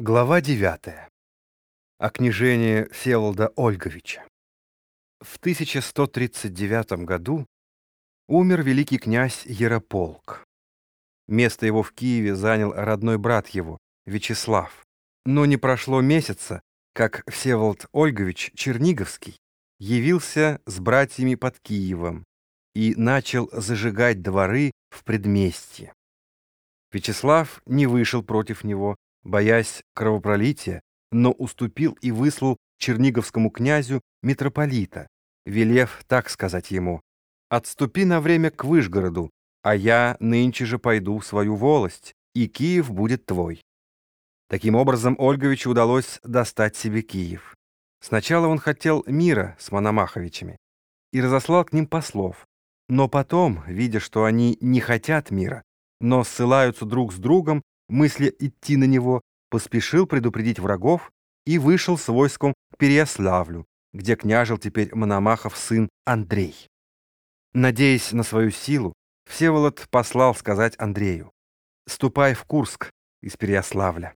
Глава 9. О княжении Всеволода Ольговича. В 1139 году умер великий князь Ярополк. Место его в Киеве занял родной брат его, Вячеслав. Но не прошло месяца, как Всеволод Ольгович Черниговский явился с братьями под Киевом и начал зажигать дворы в предместье. Вячеслав не вышел против него, боясь кровопролития, но уступил и выслал черниговскому князю митрополита, велев так сказать ему, «Отступи на время к Выжгороду, а я нынче же пойду в свою волость, и Киев будет твой». Таким образом, Ольговичу удалось достать себе Киев. Сначала он хотел мира с Мономаховичами и разослал к ним послов, но потом, видя, что они не хотят мира, но ссылаются друг с другом мысля идти на него, поспешил предупредить врагов и вышел с войском к Переяславлю, где княжил теперь Мономахов сын Андрей. Надеясь на свою силу, Всеволод послал сказать Андрею, «Ступай в Курск из Переяславля».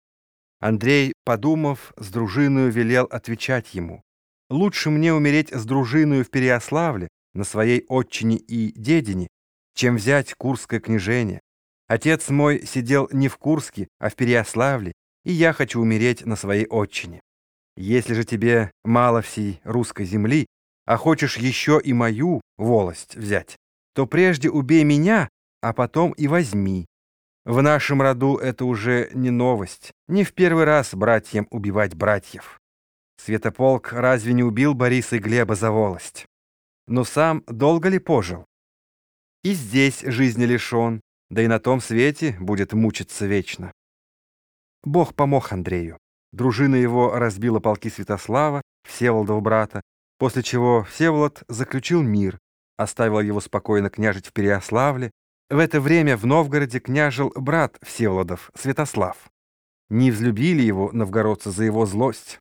Андрей, подумав, с дружиною велел отвечать ему, «Лучше мне умереть с дружиною в Переяславле, на своей отчине и дедине, чем взять Курское княжение, Отец мой сидел не в Курске, а в Переяславле, и я хочу умереть на своей отчине. Если же тебе мало всей русской земли, а хочешь еще и мою волость взять, то прежде убей меня, а потом и возьми. В нашем роду это уже не новость, не в первый раз братьям убивать братьев. Святополк разве не убил Бориса и Глеба за волость? Но сам долго ли пожил? И здесь жизни лишен, да и на том свете будет мучиться вечно. Бог помог Андрею. Дружина его разбила полки Святослава, Всеволодова брата, после чего Всеволод заключил мир, оставил его спокойно княжить в Переяславле. В это время в Новгороде княжил брат Всеволодов, Святослав. Не взлюбили его новгородцы за его злость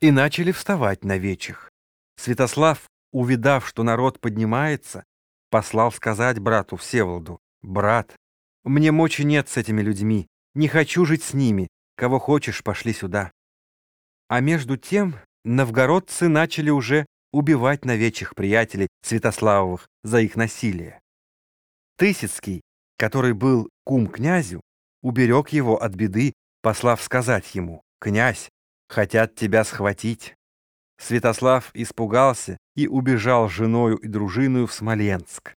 и начали вставать на вечах. Святослав, увидав, что народ поднимается, послал сказать брату Всеволоду, «Брат, мне мочи нет с этими людьми, не хочу жить с ними, кого хочешь, пошли сюда». А между тем новгородцы начали уже убивать навечих приятелей Святославовых за их насилие. Тысяцкий, который был кум князю, уберег его от беды, послав сказать ему, «Князь, хотят тебя схватить». Святослав испугался и убежал с женою и дружиною в Смоленск.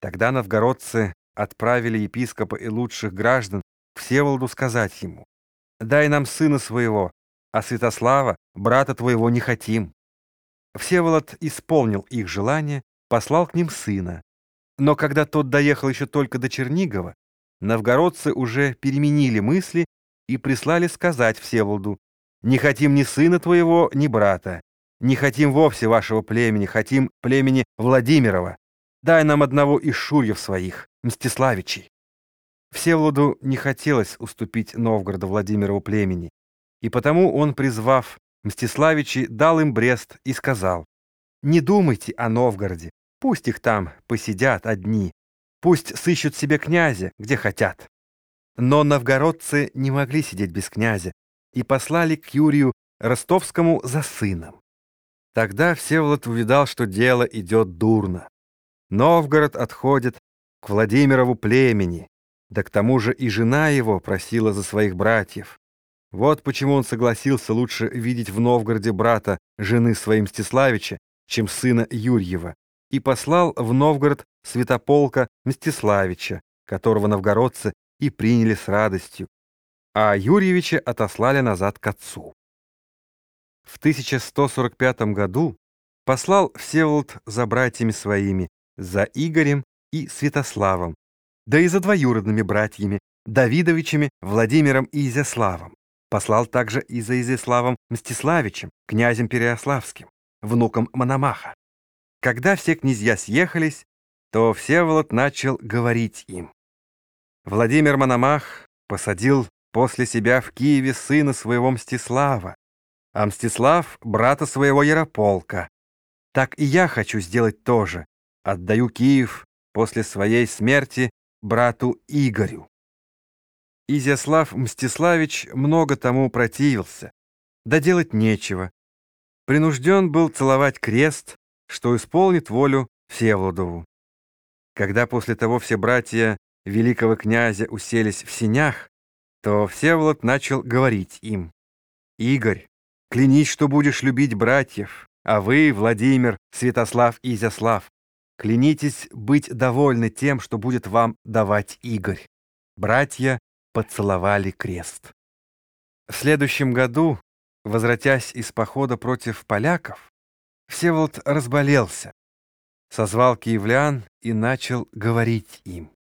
Тогда новгородцы отправили епископа и лучших граждан Всеволоду сказать ему, «Дай нам сына своего, а Святослава, брата твоего, не хотим». Всеволод исполнил их желание, послал к ним сына. Но когда тот доехал еще только до Чернигова, новгородцы уже переменили мысли и прислали сказать Всеволоду, «Не хотим ни сына твоего, ни брата, не хотим вовсе вашего племени, хотим племени Владимирова». Дай нам одного из шурьев своих, Мстиславичей. Всеволоду не хотелось уступить Новгороду Владимирову племени, и потому он, призвав Мстиславичей, дал им Брест и сказал, «Не думайте о Новгороде, пусть их там посидят одни, пусть сыщут себе князя, где хотят». Но новгородцы не могли сидеть без князя и послали к Юрию Ростовскому за сыном. Тогда Всеволод увидал, что дело идет дурно. Новгород отходит к Владимирову племени, да к тому же и жена его просила за своих братьев. Вот почему он согласился лучше видеть в Новгороде брата жены своим Мстиславича, чем сына Юрьева, и послал в Новгород святополка Мстиславича, которого новгородцы и приняли с радостью, а Юрьевича отослали назад к отцу. В 1145 году послал Всеволод за братьями своими за Игорем и Святославом, да и за двоюродными братьями Давидовичами Владимиром и Изяславом. Послал также и за Изяславом Мстиславичем, князем Переяславским, внуком Мономаха. Когда все князья съехались, то Всеволод начал говорить им. Владимир Мономах посадил после себя в Киеве сына своего Мстислава, а Мстислав — брата своего Ярополка. Так и я хочу сделать то же, Отдаю Киев после своей смерти брату Игорю. Изяслав Мстиславич много тому противился, да делать нечего. Принужден был целовать крест, что исполнит волю Всеволодову. Когда после того все братья великого князя уселись в синях, то Всеволод начал говорить им, «Игорь, клянись, что будешь любить братьев, а вы, Владимир, Святослав и Изяслав, клянитесь быть довольны тем, что будет вам давать Игорь». Братья поцеловали крест. В следующем году, возвратясь из похода против поляков, Всеволод разболелся, созвал киевлян и начал говорить им.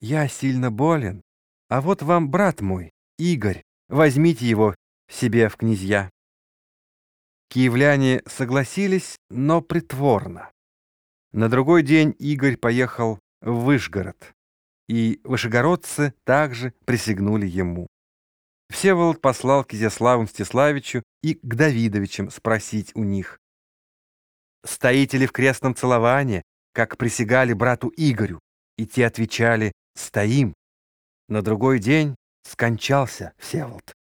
«Я сильно болен, а вот вам брат мой, Игорь, возьмите его себе в князья». Киевляне согласились, но притворно. На другой день Игорь поехал в Вышгород и вышегородцы также присягнули ему. Всеволод послал к Изяславу Мстиславичу и к Давидовичам спросить у них, «Стоите ли в крестном целовании, как присягали брату Игорю?» И те отвечали, «Стоим». На другой день скончался Всеволод.